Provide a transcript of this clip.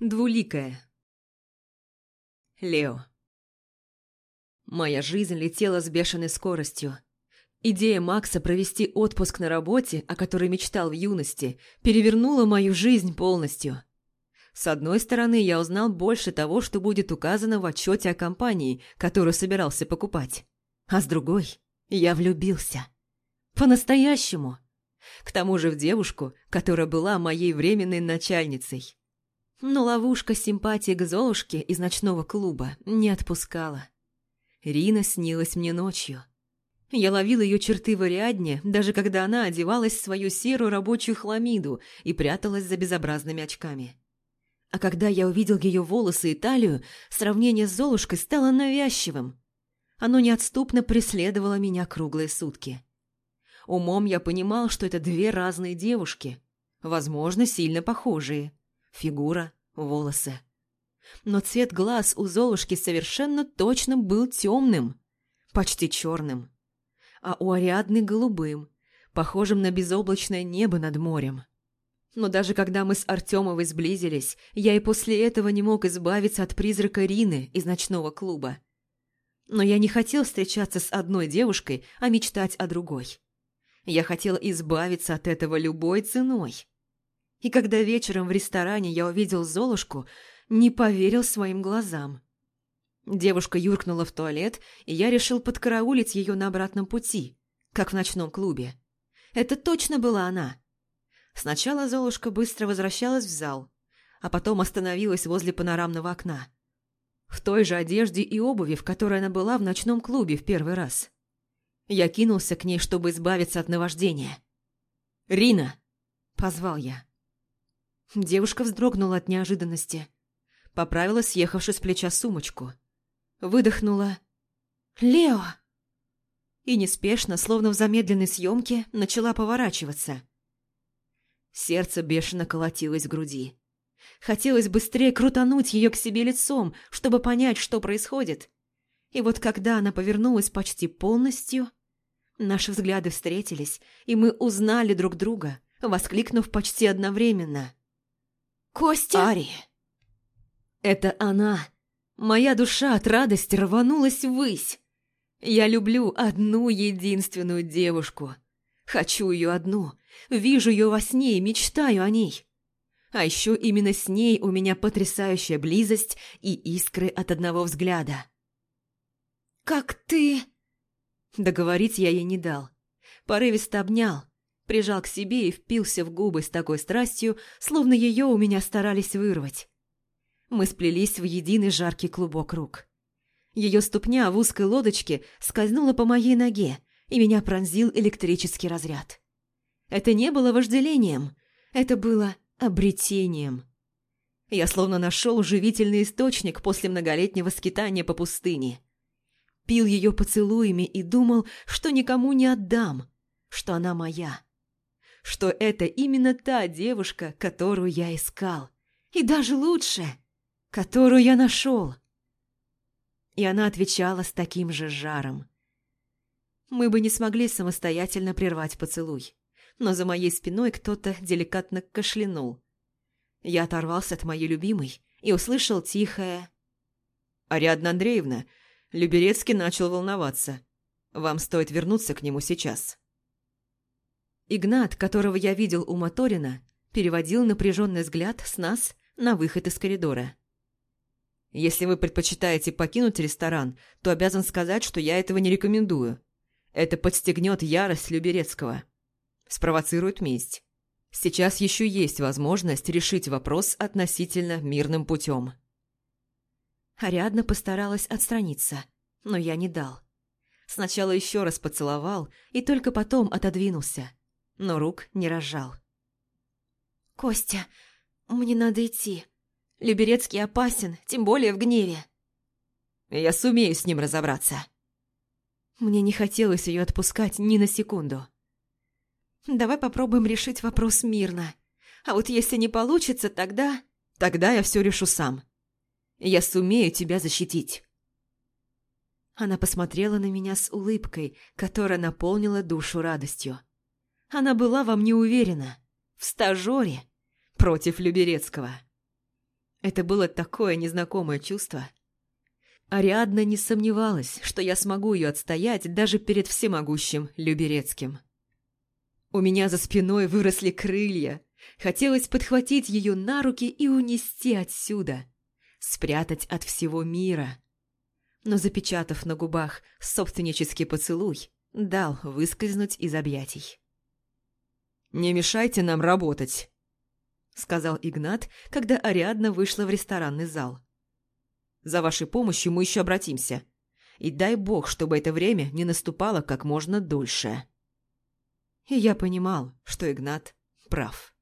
Двуликая. Лео. Моя жизнь летела с бешеной скоростью. Идея Макса провести отпуск на работе, о которой мечтал в юности, перевернула мою жизнь полностью. С одной стороны, я узнал больше того, что будет указано в отчете о компании, которую собирался покупать. А с другой, я влюбился. По-настоящему. К тому же в девушку, которая была моей временной начальницей. Но ловушка симпатии к Золушке из ночного клуба не отпускала. Рина снилась мне ночью. Я ловил ее черты в Ариадне, даже когда она одевалась в свою серую рабочую хламиду и пряталась за безобразными очками. А когда я увидел ее волосы и талию, сравнение с Золушкой стало навязчивым. Оно неотступно преследовало меня круглые сутки. Умом я понимал, что это две разные девушки, возможно, сильно похожие – фигура, волосы. Но цвет глаз у Золушки совершенно точно был темным, почти черным, а у Ариадны голубым, похожим на безоблачное небо над морем. Но даже когда мы с Артемовой сблизились, я и после этого не мог избавиться от призрака Рины из ночного клуба. Но я не хотел встречаться с одной девушкой, а мечтать о другой. Я хотел избавиться от этого любой ценой. И когда вечером в ресторане я увидел Золушку, не поверил своим глазам. Девушка юркнула в туалет, и я решил подкараулить ее на обратном пути, как в ночном клубе. Это точно была она. Сначала Золушка быстро возвращалась в зал, а потом остановилась возле панорамного окна. В той же одежде и обуви, в которой она была в ночном клубе в первый раз. Я кинулся к ней, чтобы избавиться от наваждения. «Рина!» – позвал я. Девушка вздрогнула от неожиданности. Поправила съехавшую с плеча сумочку. Выдохнула. «Лео!» И неспешно, словно в замедленной съемке, начала поворачиваться. Сердце бешено колотилось в груди. Хотелось быстрее крутануть ее к себе лицом, чтобы понять, что происходит. И вот когда она повернулась почти полностью, наши взгляды встретились, и мы узнали друг друга, воскликнув почти одновременно. Костя? Ари. Это она. Моя душа от радости рванулась ввысь. Я люблю одну единственную девушку. Хочу ее одну. Вижу ее во сне и мечтаю о ней. А еще именно с ней у меня потрясающая близость и искры от одного взгляда. «Как ты...» Договорить я ей не дал. Порывисто обнял, прижал к себе и впился в губы с такой страстью, словно ее у меня старались вырвать. Мы сплелись в единый жаркий клубок рук. Ее ступня в узкой лодочке скользнула по моей ноге, и меня пронзил электрический разряд. Это не было вожделением, это было обретением. Я словно нашел живительный источник после многолетнего скитания по пустыне. Пил ее поцелуями и думал, что никому не отдам, что она моя что это именно та девушка, которую я искал. И даже лучше, которую я нашел. И она отвечала с таким же жаром. Мы бы не смогли самостоятельно прервать поцелуй, но за моей спиной кто-то деликатно кашлянул. Я оторвался от моей любимой и услышал тихое «Ариадна Андреевна, Люберецкий начал волноваться. Вам стоит вернуться к нему сейчас». Игнат, которого я видел у Моторина, переводил напряженный взгляд с нас на выход из коридора. «Если вы предпочитаете покинуть ресторан, то обязан сказать, что я этого не рекомендую. Это подстегнет ярость Люберецкого. Спровоцирует месть. Сейчас еще есть возможность решить вопрос относительно мирным путем». Ариадна постаралась отстраниться, но я не дал. Сначала еще раз поцеловал и только потом отодвинулся но рук не разжал. «Костя, мне надо идти. Люберецкий опасен, тем более в гневе». «Я сумею с ним разобраться». Мне не хотелось ее отпускать ни на секунду. «Давай попробуем решить вопрос мирно. А вот если не получится, тогда...» «Тогда я все решу сам. Я сумею тебя защитить». Она посмотрела на меня с улыбкой, которая наполнила душу радостью. Она была во мне уверена. В стажере против Люберецкого. Это было такое незнакомое чувство. Ариадна не сомневалась, что я смогу ее отстоять даже перед всемогущим Люберецким. У меня за спиной выросли крылья. Хотелось подхватить ее на руки и унести отсюда. Спрятать от всего мира. Но запечатав на губах собственнический поцелуй, дал выскользнуть из объятий. «Не мешайте нам работать», — сказал Игнат, когда Ариадна вышла в ресторанный зал. «За вашей помощью мы еще обратимся. И дай бог, чтобы это время не наступало как можно дольше». И я понимал, что Игнат прав.